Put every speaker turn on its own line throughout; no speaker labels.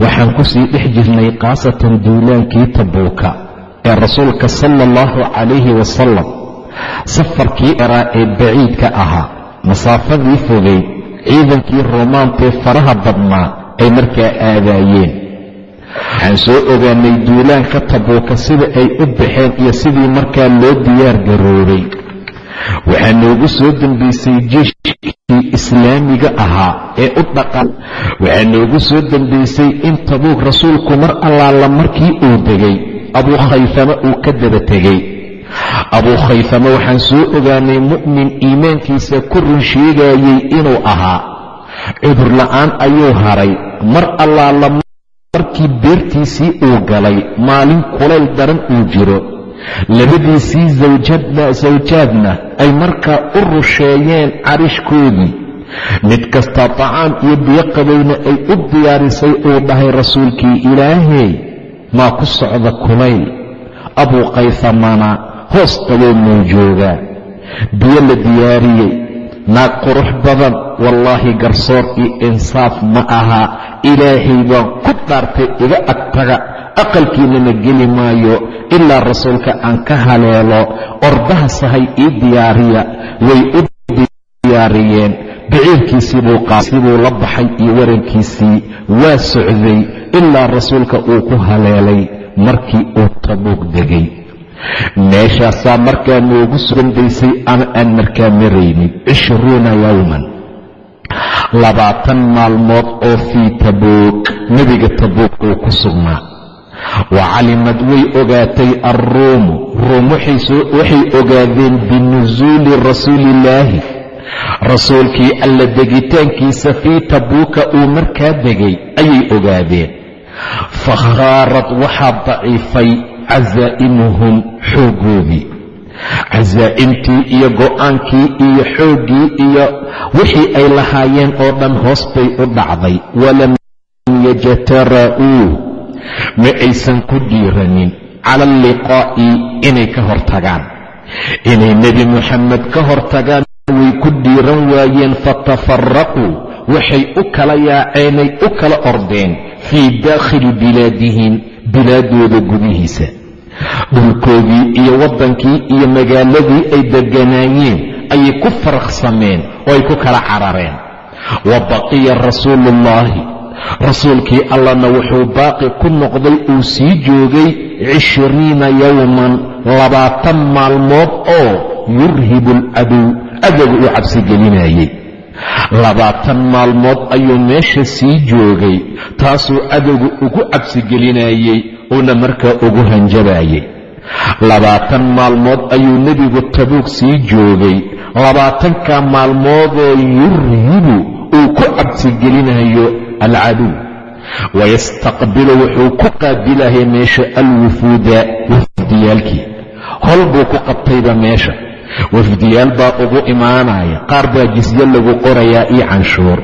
waxaan ku sii dhex jirnay khaasatan duulaankii tabuuka ee rasuulka sala allahu calayhi wasalam safarkii eraa ee baciidka ahaa. Masaafadii fogay ciidankii roomaantee faraha badnaa ay markaa aadaayeen. Waxaan soo ogaanay duulaanka tabuuka sida ay u baxeen iyo sidii markaa loo diyaar garoobay waxaa noogu soo dembaysay jeshkii islaamiga ahaa ee u dhaqan. Waxaa noogu soo dembaysay in tabuuk rasuulku mar allaala markii uu degay abuu khayfama uu ka daba tegey abuu khayfama waxaan soo ogaanay mu'min iimaankiisa ku run sheegayey inuu ahaa. Cudur la'aan ayuu haray. Mar allaala markii beertiisii uu galay maalin kulayl daran uu jiro labadiisii sawjaadna ay markaa u rusheeyeen carishkoodii. Mid kasta tacaam iyo biyo qabayna ay u diyaarisay uu dhahay rasuulkii ilaahey maa ku socda kulayl abuu kayfamana hoos qaboo muu joogaa biyo la diyaariyey naag qurux badan wallaahi garsoor iyo insaaf ma aha. Ilaahay baan ku dhaartay iga agtaga aqalkiinana geli maayo ilaa rasuulka aan ka haleelo ordaha sahay ii diyaariya way u diyaariyeen biciirkiisii buu la baxay iyo warankiisii waa socday ilaa rasuulka uu ku haleelay markii uu tabuug degay. Meeshaasaa markaa noogu sugandaysay ama aan markaa maraynin? Cishruuna yowman labaatan maalmood oo fii tabuug nebiga tabuug uu ku sugnaa wa calimad way ogaatay alruumu ruum waxay ogaadeen binusuuli rasuuliillaahi rasuulkii alla degitaankiisa fii tabuuka uu markaa degay ayay ogaadeen. Fakhaarad waxaa daciifay casaa'imuhum xooggoodii. Casaa'imtii iyo go'aankii iyo xooggii iyo wixii ay lahaayeen oo dhan hoos bay u dhacday. Walam yajtara'uu ma aysan ku dhiiranin cala alliqaa'i inay ka hortagaan. Inay nebi moxamed ka hortagaan way ku dhiiran waayeen fatafaraquu waxay u kala yaaceenay u kala ordeen fii daakhili bilaadihim bilaadooda gudihiisa. Dhulkoodii iyo waddankii iyo magaaladii ay degganaayeen ayay ku faraqsameen oo ay ku kala carareen. Wa baqiya rasuuluullaahi rasuulkii allana wuxuu baaqi ku noqday uu sii joogay cishriina yowman labaatan maalmood oo yurhibu alcadow adagu uu cabsigelinayey labaatan maalmood ayuu meesha sii joogay taasuu adagu ugu cabsigelinayey uuna markaa ugu hanjabayey labaatan maalmood ayuu nebigu tabuug sii joogay labaatanka maalmoodoo yurhibu uu ku cabsigelinayo alcadow wayastaqbilu wuxuu ku qaabilahay meesha alwufuuda wafdiyaalkii hol buu ku qabtayba meesha wafdiyaal baa ugu imaanaya qaar baa jisyo lagu qorayaa iyo canshuur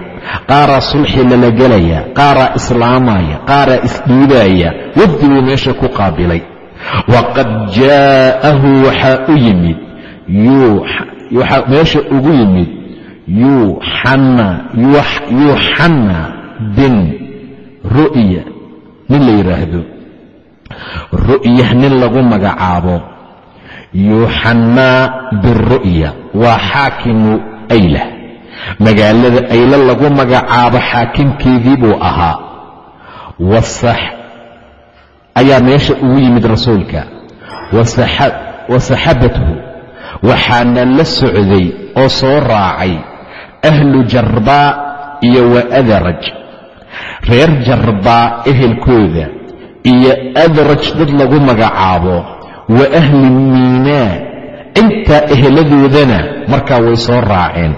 qaaraa sulxi lala gelayaa qaaraa islaamaya qaaraa isdhiibaya wafdi buu meesha ku qaabilay waqad jaa'ahu waxaa u yimid meesha ugu yimid yuuxanna bin ru'ya nin la yidhaahdo ru'ya nin lagu magacaabo. Yuuxannaa biru'ya waa xaakimu aylah magaalada ayla lagu magacaabo xaakimkeedii buu ahaa. Ayaa meesha ugu yimid rasuulka. Wa saxabathu waxaana la socday oo soo raacay ahlu jarbaa iyo wa adaraj reer jarbaa ehelkooda iyo adraj dad lagu magacaabo wa ahli miinaa intaa eheladoodana markaa way soo raaceen.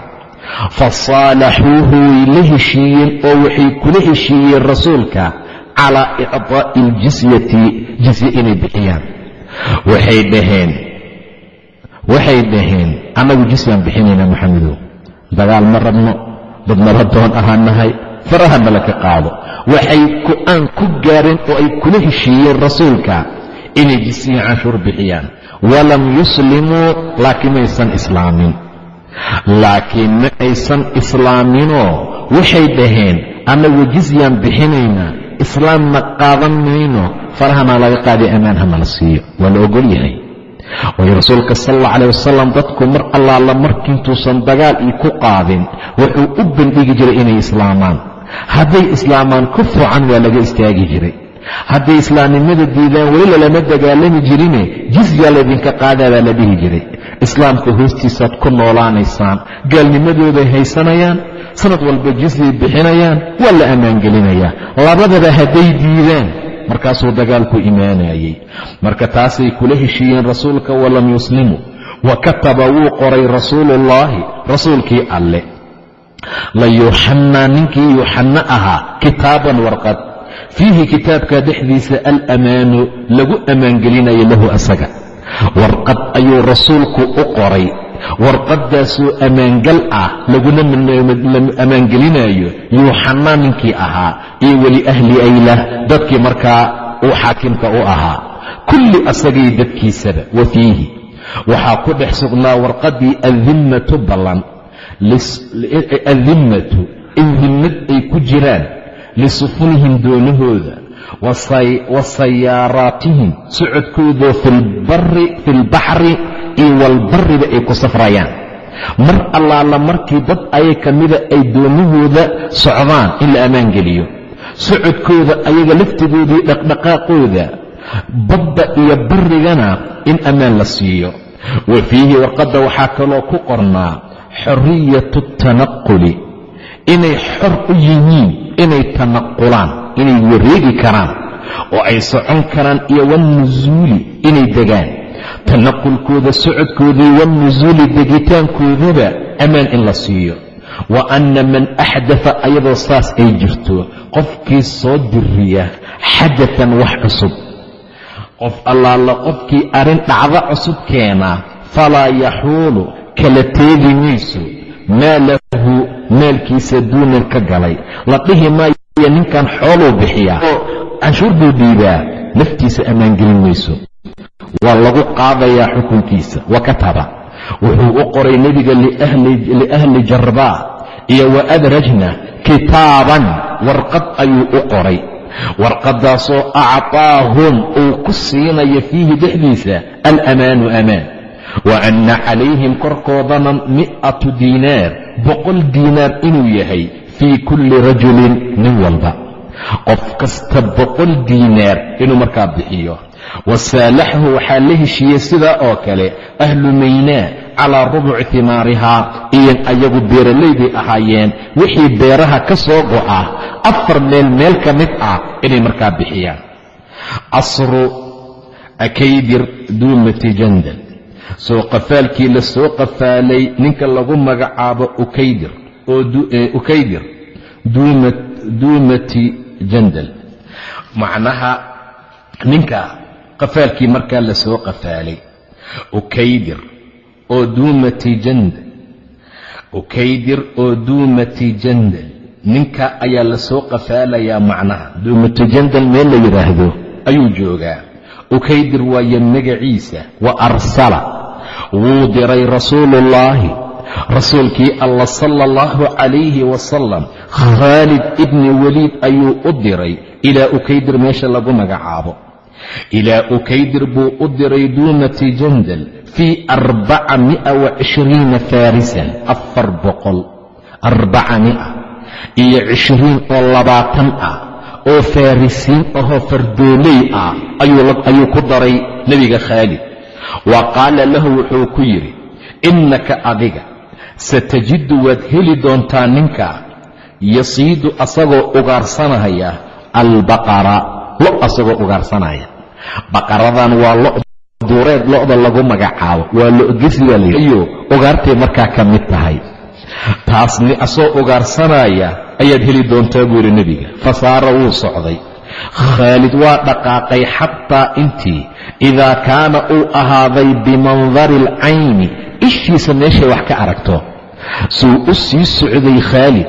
Fa saalaxuuhu way la heshiiyeen oo waxay kula heshiiyeen rasuulka calaa icطaa'i aljisyati jisye inay bixiyaan. Waxay dhaheen waxay dhaheen annagu jisyaan bixinaynaa maxamedow. Dagaal ma rabno dad nabadoon ahaan nahay faraha nala ka qaado. Waxay ku-aan ku gaareen oo ay kula heshiiyeen rasuulka inay jisyihi canshuur bixiyaan. Walam yuslimuu laakiin maysan islaamin. Laakiin ma aysan islaaminoo waxay dhaheen annagu jisyaan bixinaynaa islaamna qaadan mayno farahana laga qaaday ammaan hanala siiyo. Waa la ogol yahay. Waayo rasuulka sal alla calah wasalam dadku mar allaala markiintuusan dagaal ii ku qaadin wuxuu u bandhigi jiray inay islaamaan hadday islaamaan ku fuucan waa laga istaagi jiray. Hadday islaamnimada diidaan weli lalama dagaalami jirine jisyaa laydinka qaadaa baa la dhihi jiray. Islaamka hoostiisaad ku noolaanaysaan gaalnimadooday haysanayaan sanad walba jisyay bixinayaan waa la ammaangelinayaa labadaba hadday diidaan markaasuu dagaalku imaanayey marka taasay kula heshiiyeen rasuulka walam yuslimuu wa kataba wuu qoray rasuuluullaahi rasuulkii alle la yuuxannaa ninkii yuuxanno ahaa kitaaban warqad. Fiihi kitaabka dhexdiisa alamaanu lagu ammaangelinayo lahu asaga. Warqad ayuu rasuulku u qoray. Warqaddaasoo ammaangal ah laguna ammaangelinayo yuuxanaa ninkii ahaa iyo weli ahli aylah dadkii markaa uu xaakimka u ahaa. Kulli asagay dadkiisaba wa fiihi. Waxaa ku dhex sugnaa warqaddii adimmatu ballan adimmatu in dimmad ay ku jiraan lisufunihim doonahooda wa sayaaraatihim socodkoodoo fi lbaxri iyo walbariba ay ku safrayaan. Mar allaala markii dad ayay ka mida ay doonahooda socdaan in la ammaan geliyo. Socodkooda ayaga laftigoodii dhaqdhaqaaqooda badda iyo barigana in ammaan la siiyo. Wa fiihi warqadda waxaa kaloo ku qornaa xoriyatu tanaquli inay xor u yihiin inay tanaqulaan inay wareegi karaan oo ay socon karaan iyo wannusuuli inay degaan. Tanaqulkooda socodkoodii wannusuuli degitaankoodaba ammaan in la siiyo. Wa anna man axdafa ayadoo saas ay jirto qofkii soo diriya xadatan wax cusub. Qof allaala qofkii arrin dhacdo cusub keena falaa yaxuulu kala teegi mayso maa lahu maalkiisa duunan ka galay. La dhihi maayo ninkan xooluu bixiyaa. Canshuur buu dhiibaa naftiisa ammaangelin mayso. Waa lagu qaadayaa xukunkiisa wa kataba wuxuu u qoray nebiga liahli jarbaa iyo wa adrajna kitaaban warqad ayuu u qoray. Warqaddaasoo acطaahum uu ku siinayo fiihi dhexdiisa alamaanu amaan wa anna calayhim korkoodana mi'atu diinaar boqol diinaar inuu yahay fii kulli rajulin nin walba qof kasta boqol diinaar inuu markaa bixiyo wa saalaxhu waxaa la heshiiyey sidaa oo kale ahlu maynaa calaa rubuci timaarihaa iyan ayagu beeralayday ahaayeen wixii beeraha ka soo go'a afar meel meel ka mid ah inay markaa bixiyaan casru akaydir duumati jandal soo qafaalkii la soo qafaalay ninka lagu magacaabo ukaydir duumati jandal. Macnaha ninka qafaalkii markaa la soo qafaalay ukaydir oo duumati jandal. Ukaydir oo duumati jandal. Ninka ayaa la soo qafaalayaa macnaha duumati jandal meel la yidhaahdo ayuu joogaa. Ukaydir waayo magaciisa wa arsala wuu diray rasuuluullaahi rasuulkii alla sala allahu calayhi wasalam khaalid ibni weliid ayuu u diray ilaa ukaydir meesha lagu magacaabo. Ilaa ukaydir buu u diray duumati jandal fii arbaca mi'a wa cishriina faarisan afar boqol. Arbaca mi'a iyo cishriin oo labaatan ah oo farrisiin ahoo fardooley ah ayuu ku daray nebiga khaalid wa qaala lahu wuxuu ku yidhi innaka adiga satajidu waad heli doontaa ninka yasiidu asagoo ugaarsanaya albaqara lo asagoo ugaarsanaya baqaradan waa lo duureed lo'da lagu magacaabo waa layidhiyo ugaartay markaa ka mid tahay. Taasni asoo ugaarsanaya ayaad heli doontaa buu yidhi nebiga. Fasaara wuu socday khaalid waa dhaqaaqay xataa intii idaa kaana uu ahaaday bimandari alcayni ishiisa meeshay wax ka aragto. Suu u sii socday khaalid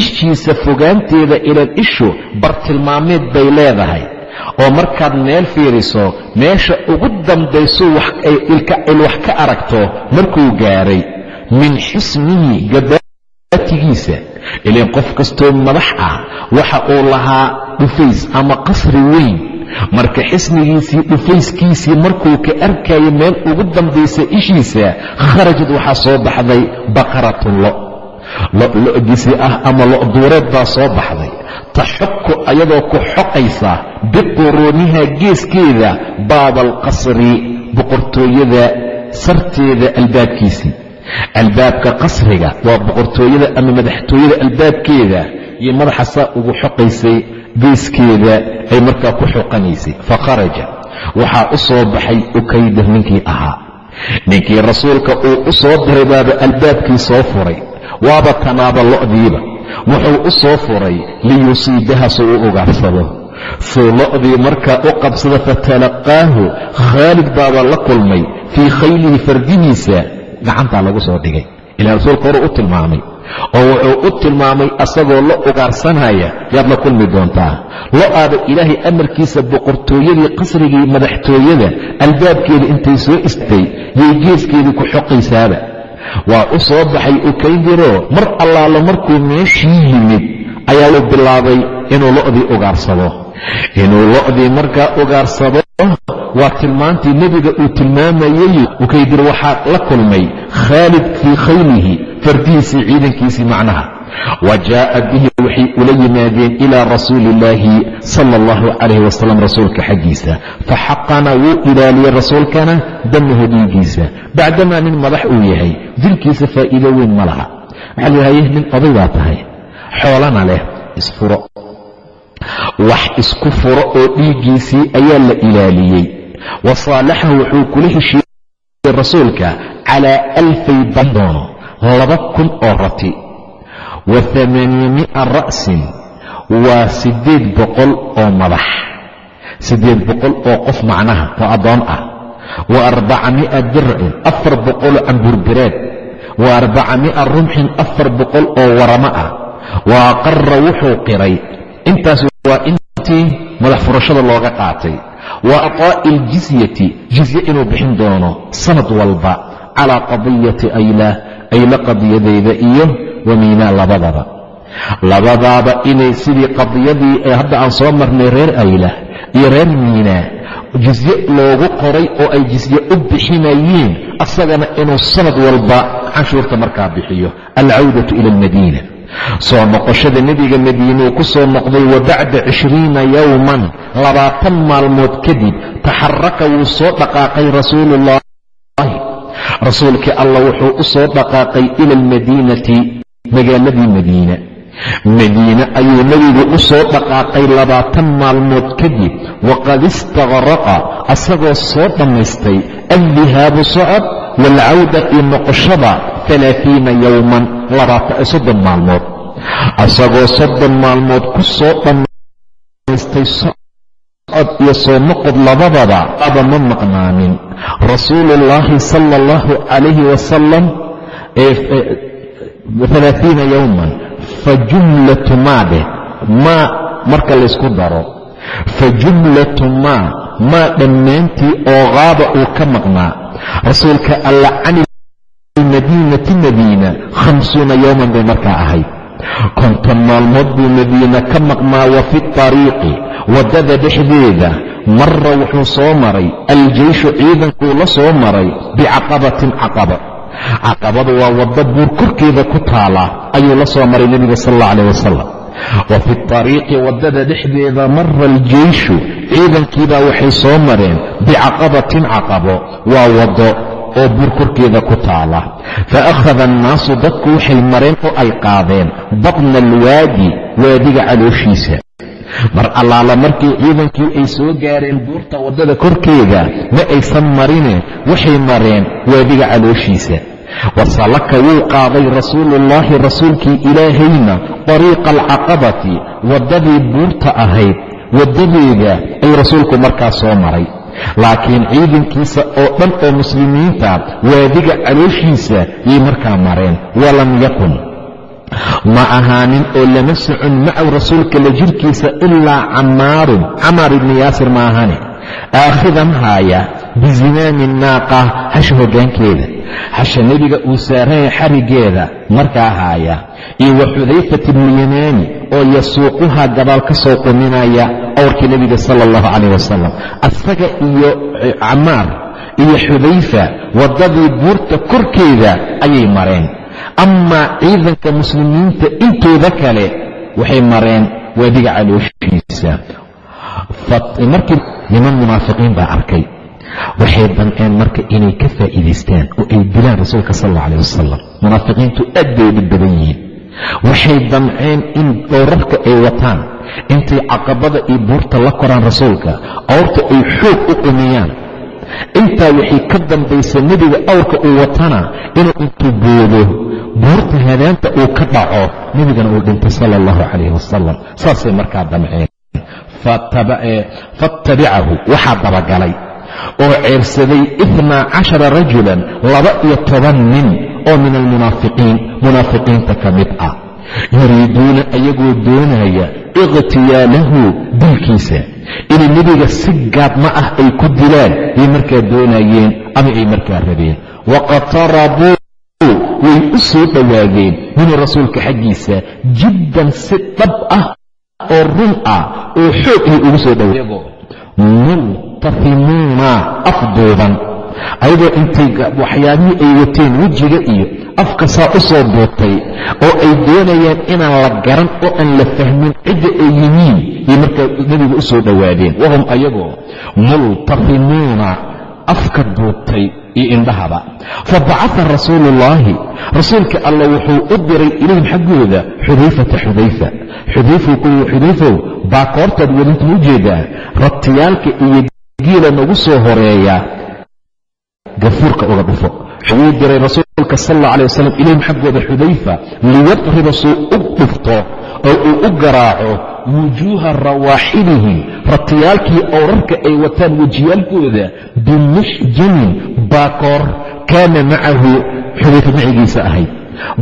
ishiisa fogaanteeda ilan ishu bartilmaameed bay leedahay. Oo markaad meel fiiriso meesha ugu dambayso il wax ka aragto markuu gaaray min xisnihi gabaatigiisa ilan qof kastoo madax ah waxa uu lahaa dhufays ama qasri weyn. Marka xisnigiisii dhufayskiisii markuu ka arkayo meel ugu dambaysa ishiisa kharajad waxaa soo baxday baqaratun lo lo'gisi ah ama lo'duureed baa soo baxday. Taxuku ayadoo ku xoqaysa biquruuniha geeskeeda baaba alqasri boqortooyada sarteeda albaabkiisii. Albaabka qasriga waa boqortooyada ama madaxtooyada albaabkeeda iyo madaxa saa ugu xoqaysay geeskeeda ay markaa ku xoqanaysay. Fakharaja waxaa u soo baxay ukaydah ninkii ahaa. Ninkii rasuulka uu u soo diray baaba albaabkii soo furay. Waaba tanaaba lo'diiba. Wuxuu u soo furay liyusiibaha suu u ugaarsado suu lo'dii markaa u qabsada fatalaqaahu khaalid baaba la kulmay fii khaylihi fardihiisa. Gacantaa lagu soo dhigay. Ilaa rasuulka hore u tilmaamay oo wuxuu u tilmaamay asagoo lo ugaarsanaya yaad la kulmi doontaa lo'aaba ilaahay amarkiisa boqortooyadii qasrigii madaxtooyada albaabkeeda intay soo istay yay geeskeedii ku xoqaysaaba. Waa u soo baxay ukayndiroo mar allaalo markuu meeshii yimid ayaa uu bilaabay inuu lo'dii ugaarsado. Inuu lo'dii markaa ugaarsado waa tilmaantii nebiga uu tilmaamayey. Ukaydir waxaa la kulmay khaalid fii khaylihi fardihiisii ciidankiisii macnaha. Wa jaa'a bihi waxay ula yimaadeen ilaa rasuuli illaahi sala allahu calayh wasalam rasuulka xaggiisa. Faxaqana wuu ilaaliyey rasuulkana damahu dhiigiisa bacdamaa nin madax uu yahay dilkiisa faa'iido weyn ma laha. Waxaa lahaye nin oday baa tahay. Xoolana leh isfuro wax isku furo oo dhiiggiisii ayaa la ilaaliyey. Wa saalaxahu wuxuu kula heshiiyey rasuulka calaa alfay bandoono laba kun oo rati. Wa amaaniya ra'sin waa siddeed boqol oo madax. Siddeed boqol oo qof macnaha oo addoon ah. Wa arbaca mi'a dircin afar boqoloo cambuurbireed wa arbaca mi'a rumxin afar boqol oo waramo ah. Wa aqara wuxuu qiray intaas waa intii madax furashada looga qaatay. Wa aqaa'i aljizyati jizye inuu bixin doono sanad walba calaa qadiyati ayla qadiyadeeda iyo wamiinaa labadaba. Labadaaba inay sidii qadiyadii hadda aan soo marnay reer ayla iyo reer miinaa jizye loogu qoray oo ay jizye u bixinayeen asagana inuu sanad walba canshuurta markaa bixiyo alcawdatu ila almadiina. Soo noqoshada nebiga madiinuu ku soo noqday wa bacda cishriina yowman labaatan maalmood kadib taxaraka wuu soo dhaqaaqay rasuuluullahi rasuulkii allah wuxuu u soo dhaqaaqay ila almadiinati magaaladii madiina. Madiine ayuu nebigu u soo dhaqaaqay labaatan maalmood kadib waqad istaqraqa asagoo soo dhammaystay aldihaabu socod waalcawda iyo noqoshada alaaiina yowman soddon maalmood. Asagoo soddon maalmood ku soo dhammaystay socod iyo noqod labadaba aba ma maqnaanin. Rasuuluullaahi sala allahu calayhi wasalam alaaiina yowman fa jumlatu maa dheh maa marka laysku daro fa jumlatu maa maa dhammaantii oo qaaba uu ka maqnaa. Rasuulka alla cani madiinati madiina khamsuuna yowman bay markaa ahayd konton maalmood buu madiina ka maqnaa wa fi tariiqi waddada dhexdeeda. Mara wuxuu soo maray aljeyshu ciidankuu la soo maray bicaqabatin caqaba caqabadu waa waddo buur korkeeda ku taala ayuu la soo maray nebiga sal alla calah wasalam wa fi tariiqi waddada dhexdeeda mara aljeyshu ciidankiibaa waxay soo mareen bicaqabatin caqabo waa waddo oo buur korkeeda ku taala. Fa akhada annaasu dadku waxay mareen oo ay qaadeen batna alwaadi waadiga calooshiisa. Mar allaala markii ciidankii ay soo gaareen buurta waddada korkeeda ma aysan marine waxay mareen waadiga calooshiisa. Wasalaka wuu qaaday rasuuluullaahi rasuulkii ilaahayna dariiqa alcaqabati waddadii buurta ahayd waddadeeda ay rasuulku markaa soo maray laakiin ciidankiisa oo dhan oo muslimiinta waadiga calooshiisa yay markaa mareen. Walam yakun. Ma ahaanin oo lama socon macaw rasuulka la jirkiisa ilaa camaarun camaar ibni yaasir ma ahane aakhidan haaya bizimaami naaqa hasha hoggaankeeda hasha nebiga uu saaraya xarigeeda markaa haaya iyo wa xudayfat ibnu yamaani oo yasuuquhaa gadaal ka soo quminaya awrkii nebiga sala allahu calayh wasalam asaga iyo camaar iyo xudayfa waddadii buurta korkeeda ayay mareen amaa ciidanka muslimiinta intooda kale waxay mareen waadiga calooshiisa markii niman munaafiqiin baa arkay waxay damceen marka inay ka faa'iidaystaan oo ay dilaan rasuulka sal alla aleh wasalam munaafiqiintu aad bay dhib badan yihiin. Waxay damceen in dhowrarka ay wataan intay caqabada iyo buurta la koraan rasuulka awrta ay xoog u qumiyaan intaa waxay ka dambaysa nebiga awrka uu watana inuu intuu boodo buurta hadaanta uu ka dhaco nebigana uu dhintay sala allahu calayh wasalam saasay markaa damceen faatabicahu waxaa dabagalay oo ceersaday itnaa cashara rajulan laba iyo toban nin oo min almunaafiqiin munaafiqiinta ka mid ah. Yuriiduuna ayagoo doonaya ikhtiyaalahu dilkiisa. Inay nebiga si gaadma ah ay ku dilaan yay markaa doonayeen ama ay markaa rabeen. Waqatarabuu way u soo dhowaadeen minhu rasuulka xaggiisa jiddan si dhab ah oo run ah oo xoog ay ugu soo dhowaadeen multafimuuna afduuban ayadoo intay waxyaabihii ay wateen wejiga iyo afka saa u soo duutay oo ay doonayaan inaan la garan oo aan la fahmin cidda ay yihiin yay markaa nebiga u soo dhowaadeen. Wahum ayagoo multafimuuna afka duutay iyo indhahaba. Fa bacaa rasuulu ullaahi rasuulka alla wuxuu u diray ilayhim xaggooda xudayfata xudayfa. Xudayfow kuwa xudayfow baakoortaad welinta u jeedaa iyo giila nagu soo horreeya gafuurka uga dhufo. Wuu diray rasuulka sal alla alay wasalam ilayhim xaggooda xudayfa liyadriba suu u dhufto oo uu u garaaco wujuuha rawaaxilihim ratiyaalkii owrarka ay wataan wejiyaalkooda bimuxjamin baakoor kaana macahu xudayfa macigiisa ahayd.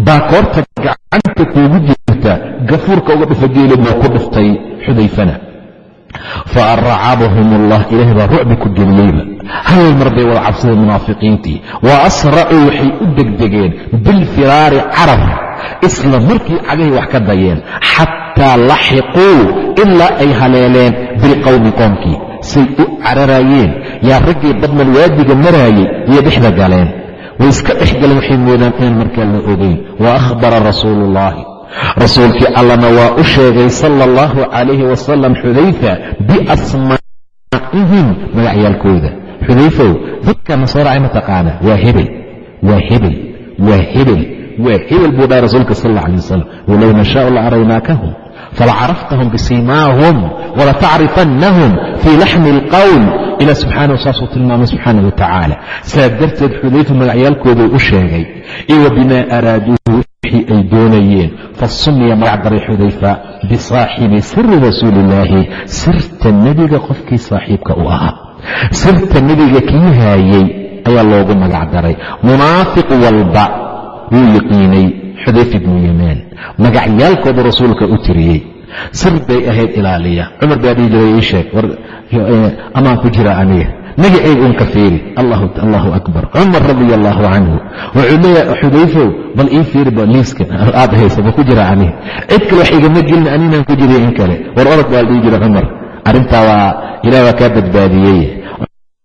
Baakoorta gacanta kuugu jirta gafuurka uga dhufa geelid baa ku dhuftay xudayfana fa aracabahum allah ilaahay baa rucbi ku geliyeyba hal mar bay wada cabsadeen munaafiqiintii wa asracuu waxay u degdegeen bilfiraari carab isla markii cagahay wax ka dayeen xataa laxiquu ilaa ay haleeleen bilqowmi qoomkii say u cararayeen yaa raggii badnal waadiga maraayey iyo dhexda galeen way iska dhex galeen waxay moodaan inaan markaa la ogeyn wa akhbara rasuulu ullaahi rasuulkii allana waa u sheegay sala allahu calayhi wasalam xudayfa biasmaa'ihim magacyaalkooda. Xudayfow dadka nasooracay ma taqaana waa hebel waa hebel waa hebel waa hebel buu dhahay rasuulka sal alla alay wasalam walow nashaau la araynaakahum falacaraftahm bisimaahum walatacrifannahum fii laxmi alqowl ilah subxaanahu saasuu tilmaamay subxaana wa tacaala. Saa darteed xudayfa magacyaalkooduu u sheegay iyo bimaa araaduuhu wixii ay doonayeen fasumiya magac daray xudayfa bisaaxibi siri rasuuli illaahi sirta nebiga qofkii saaxiibka u ahaa. Sirta nebiga kii haayey ayaa loogu magac daray. Munaafiq walba wuu yiqiinay xudayfa ibnu yamaan. Magacyaalkooda rasuulka u tiriyey sir bay ahayd ilaaliya. Cumar baa dhihi jiray ii sheeg amaan ku jira aniga? Magacayga un ka fiiri. Allahu akbar. Cumar radia allaahu canhu wuxuu xudayfow bal ii fiiri ba liiska aad haysa ba ku jira aniga. Cid kale wax igama gelin aninaan ku jiriy in kale. War orod baa dhihi jira cumar. Arrintaa waa ilah waa kaa badbaadiyey.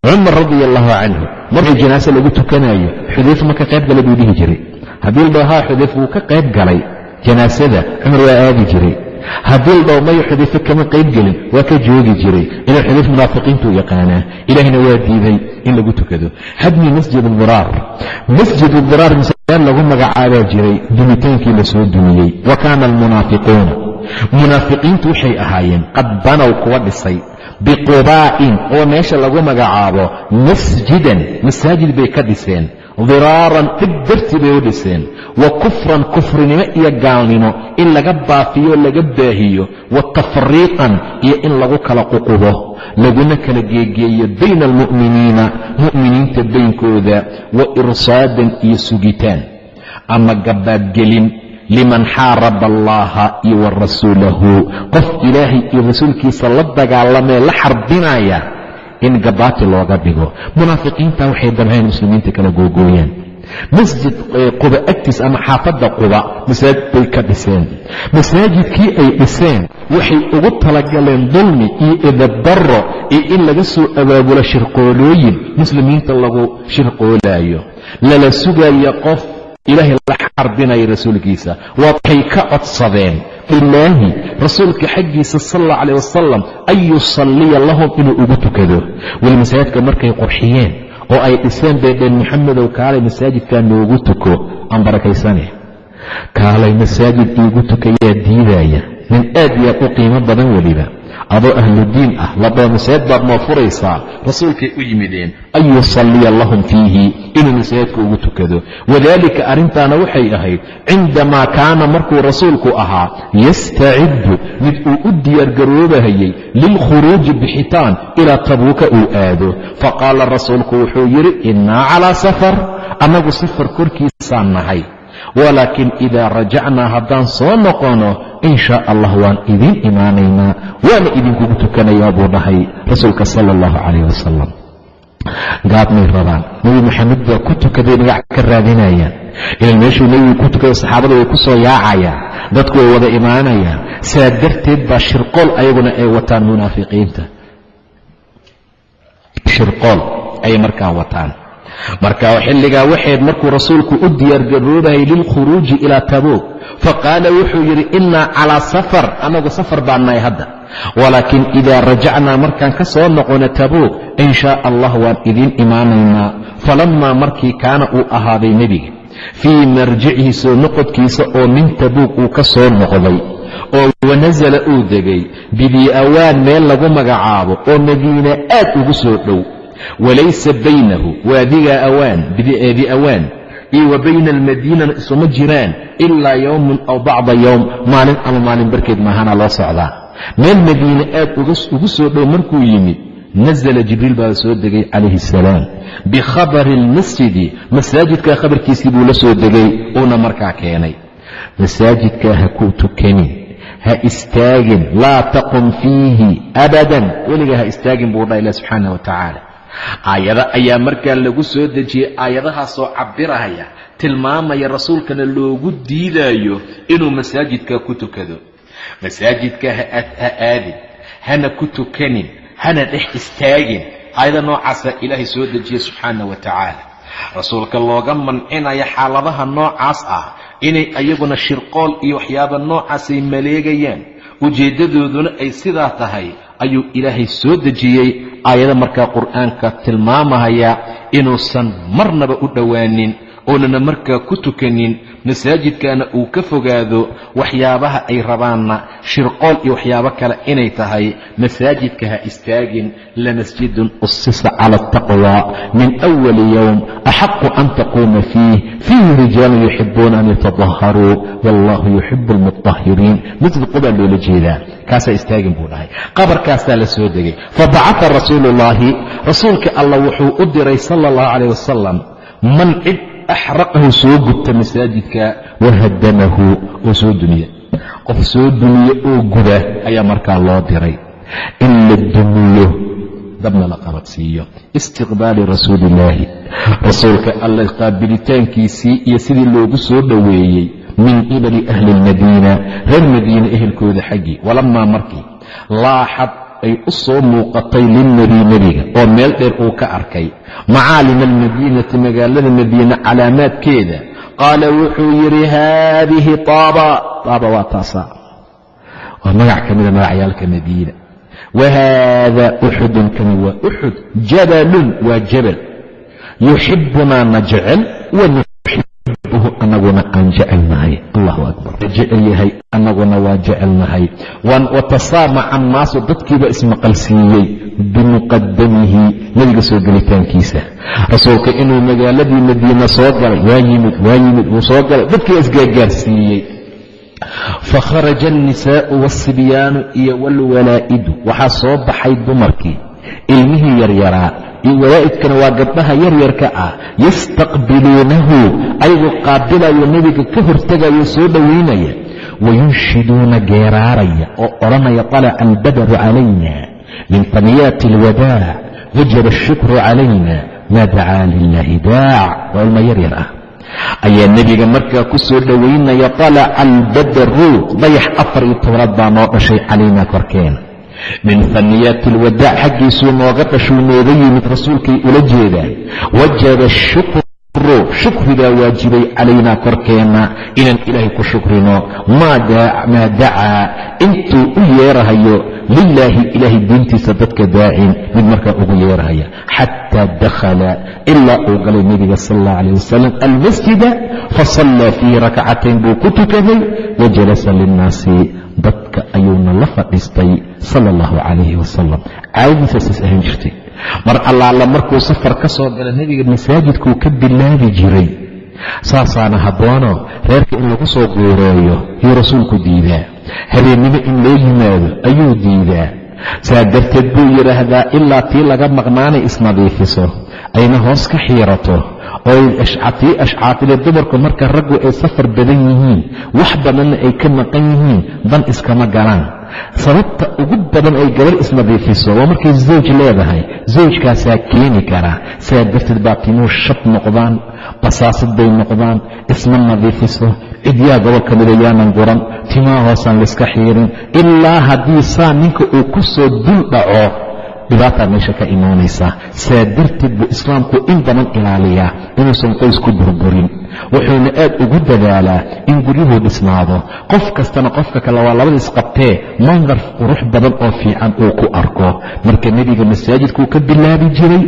Cumar radia allaahu canhu markii janaase lagu tukanayo xudayfa ma qayb gala buu dhihi jiray. Haddii la xudayfa wuu ka qayb galay janaasada. Cumar waa aadi jiray haddii dhaho mayo kama qayb gelin. Waa ka joogi jiray. Inuu xudayf munaafiqiintuu yaqaanaa. Ilaahina waa diiday in lagu tukado. Hadmi masjid diraar. Masjid diraar masaajid lagu magacaabaa jiray. Dumitaankii la soo dumiyey. Wa kaana almunaafiquuna. Munaafiqiintu waxay ahaayeen qad banow kuwa dhisay. Biqubaa'in oo meesha lagu magacaabo masjidan. Masaajid bay ka dhiseen diraaran dhib dartii bay u dhiseen. Wa kufran kufrinimo iyo gaalnimo in laga baafiyo laga baahiyo. Wa tafriiqan iyo in lagu kala ququbo. Laguna kala geegeeyo bayna almu'miniina mu'miniinta baynkooda wa irsaadan iyo sugitaan. Ama gabaadgelin liman xaaraba allaha iyo wa rasuulahu. Qof ilaahay iyo rasuulkiisa la dagaalamee la xarbinaya in gabaati looga dhigo. Munaafiqiinta waxay damceen muslimiinta kala googooyaan. Masjid quba agtiis ama xaafadda quba masaajid bay ka dhiseen. Masaajidkii ay dhiseen waxay ugu talagaleen dulmi iyo idabdarro iyo in laga soo abaabulo shirqoolooyin. Muslimiinta lagu shirqoolaayo. Lala sugayo qof ilaahay la xarbinaya rasuulkiisa. Waxay ka codsadeen ilaahi rasuulka xaggiisa sal alla calah wasalam an yusalliya lahum inuu ugu tukado. Weli masaajidka markay qurxiyeen oo ay dhiseen bay dheen maxamedow kaalay masaajidkaa noogu tuko aan barakaysane. Kaalay masaajid iigu tukayaa diidaya nin aad iyo aad u qiimo badan weliba adoo ahludiin ah ladhao masaajid baad noo furaysaa? Rasuulkay u yimideen an yusalliya lahum fiihi inuu masaajidka ugu tukado. Wadaalika arrintaana waxay ahayd cindamaa kaana markuu rasuulku ahaa yastaciddu mid uu u diyaargaroobahayey lilkhuruuji bixitaan ilaa tabuuka uu aado. Faqaala rasuulku wuxuu yidhi innaa calaa safar annagu safar korkiisaan nahay walaakin idaa rajacnaa haddaan soo noqono in shaa allah waan idiin imaanaynaa. Waana idinkugu tukanayaa buu dhahay rasuulka sala allahu calayh wasalam gaadmay rabaan. Nebi maxamed baa ku tukaday magac ka raadinayaan. Ilan meeshuu nebigu ku tukaday saxaabada way ku soo yaacayaan. Dadku way wada imaanayaan. Saa darteed baa shirqool ayaguna ay wataan munaafiqiinta shirqool ayay markaa wataan marka xilligaa waxayd markuu rasuulku u diyaargaroobayay lilkhuruuji ilaa tabuuk faqaala wuxuu yidhi innaa calaa safar annagu safar baan nahay hadda. Walaakin idaa rajacnaa markaan ka soo noqono tabuuk in shaa allah waan idiin imaanaynaa. Falammaa markii kaana uu ahaaday nebiga fii marjicihi soo noqodkiisa oo min tabuuk uu ka soo noqday oo wanasala uu degay bidii awaan meel lagu magacaabo oo madiina aad ugu soo dhow walaysa baynahu waadigaa awaan biawaan iyo wa bayna almadiinana isuma jiraan ilaa yowmun aw bacda yowm maalin ama maalin barkeed maahana loo socdaa meel madiine aad ugu soo dhow markuu yimid nasala jibriil baa soo degay calayhi asalaam bikhabari almasjidi masaajidkaa khabarkiisii buu la soo degay uuna markaa keenay masaajidkaa ha ku tukanin ha istaagin laa taqum fiihi abadan weligaa ha istaagin buu dhaha aayado ayaa markaa lagu soo dejiyey aayadahaasoo cabiraya tilmaamaya rasuulkana loogu diidaayo inuu masaajidka ku tukado. Masaajidka ha aadin hana ku tukanin hana dhex istaagin. Aayada noocaasa ilaahay soo dejiyey subxaana wa tacaala. Rasuulka looga mancinaya xaaladaha noocaas ah inay ayaguna shirqool iyo waxyaaba noocaasay maleegayaan. Ujeeddadooduna ay sidaa tahay ayuu ilaahay soo dejiyey aayada markaa qur'aanka tilmaamahaya inuusan marnaba u dhowaanin oonana markaa ku tukanin masaajidkana uu ka fogaado waxyaabaha ay rabaanna shirqool iyo waxyaabo kale inay tahay masaajidka ha istaagin lamasjidun usisa cala ataqwa min awali yowm axaqu an taquuma fiih fiihi rijaalun yuxibuuna an yatadaharuu wallahu yuxibu almutahiriin masjid qubaa loola jeedaa kaasaa istaagin buu dhahay. Qabarkaasaa la soo degay. Fabacata rasuulu ullaahi rasuulka allah wuxuu u diray sala allahu calayh wasalam man cid axraqahu soo gubta masaajidka wahadamahu oo soo dumiya qof soo dumiye oo guda ayaa markaa loo diray in la dumiyo dabna la qabadsiiyo istiqbaali rasuuliillaahi rasuulka alla qaabilitaankiisii iyo sidii loogu soo dhoweeyey min qibali ahli almadiina reer madiina ehelkooda xaggii walamaa markii laaxad ay u soo muuqatay lilnebi nebiga oo meel dheer uu ka arkay. Macaalima almadiinati magaalada madiine calaamaadkeeda qaala wuxuu yidhi haadihi taaba. Taaba waa taasaa. Waa magac ka mida magacyaalka madiina. Wa haadaa uxudun kani waa uxud jabalun waa jabal. Yuxibunaa na jecel wanuxibuhu anaguna aan jecelnahay allahu akbar. Jecel yahay anaguna waa jecelnahay watasaamaca annaasu dadkiiba ismaqalsiiyey bimuqadamihi nebiga soo gelitaankiisa. Rasuulka inuu magaaladii madiina soo galay waa yimid waa yimid wuu soo galay. Dadkiiba isgaagaarsiiyey fakharaja alnisaa'u waasibyaanu iyo waalwalaa'idu waxaa soo baxay dumarkii ilmihii yaryaraa iyo walaa'idkana waa gabdhaha yaryarka ah yastaqbiluunahu ayagoo qaabilayo nebiga ka hortegayo soo dhowaynaya wayunshiduuna geeraaraya oo odhanaya طalaca albadaru calayna min taniyaati alwadaac wajaba ashukru calayna maa dacaa lilaahi daac. Waa ilma yaryar ah. Ayaa nebiga markaa ku soo dhowaynaya طalaca albadaru dayax afar iyo tobnaad baa noo dhashay calaynaa korkeena min faniyaati alwadaac xaggiisuu nooga dhashuu nooga yimid rasuulkay ula jeedaan wajaba ashukru shukrigaa waajibay calaynaa korkeenna inaan ilaahay ku shukrino. Maa dacaa intuu u yeerahayo lilaahi ilaahay diintiisa dadka daacin mid markaa ugu yeerahaya. Xataa dakhala ilaa uu galay nebiga sal allah alayh wasalam almasjida fasallaa fiihi rakcatayn buu ku tukaday wajalasa linnaasi dadka ayuuna la fadhiistay sala allahu calayhi wasalam caadadiisaasas ahaan jirtay. Mar allaala markuu safar ka soo gala nebiga masaajidkuu ka bilaabi jiray. Saasaana habboono reerka in lagu soo guureeyo yuu rasuulku diidaa. Habeennimo in loo yimaado ayuu diidaa. Saa darteed buu yidhaahdaa ilaa tii laga maqnaanay isnadiifiso ayna hoos ka xiirato ashcaatile dumarku marka raggu ay safar badan yihiin wax badanna ay ka maqan yihiin dan iskama galaan. Sababta ugu badan ay gabarh isnadiifiso waa markay zawj leedahay. Zawjkaasaa keeni kara saa darteed baa timuhu shab noqdaan basaasad bay noqdaan isma nadiifiso. Cidyaa gobol ka mida yaanan guran timaha hoosaan layska xiirin. Ilaa haddii saa ninka uu ku soo dul dhaco dhibaataa meesha ka imaanaysaa saa darteed buu islaamku in badan ilaaliyaa inuusan qoysku burburin. Wuxuuna aad ugu dadaalaa in guryuhu dhisnaado. Qof kastana qofka kale waa labada isqabtee mandar qurux badan oo fiican uu ku arko. Marka nebiga masaajidkuu ka bilaabi jiray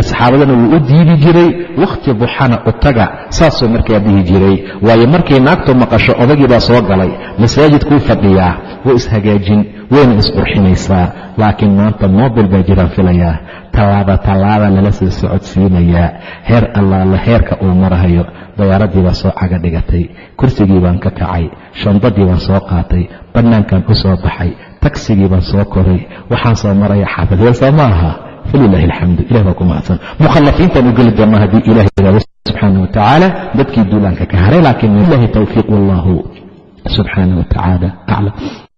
asxaabadana wuu u diidi jiray wakhti duxana utaga saasuu markaa dhihi jiray. Waayo markay naagtu maqasho odagii baa soo galay. Masaajidkuu fadhiyaa wuu ishagaajin wayna isqurxinaysaa laakiin maanta mobil baa jiraan filayaa. Tallaaba tallaaba lala soo socodsiinayaa heer allaala heerka uu marahayo. Dayaaradii baa soo caga dhigatay. Kursigii baan ka kacay. Shandadii baan soo qaatay. Bannaankan u soo baxay. Tagsigii baan soo koray. Waxaan soo maraya xaafid heel soo ma aha. Falilahi alxamdu ilah baa ku mahadsan. Mukhallafiintaan u geli haddii ilah yidhahdo subxaana wa tacaala. Dadkii duulaanka ka haray laakiin ilahi towfiiq wallahu subxaana wa tacaala. Aclam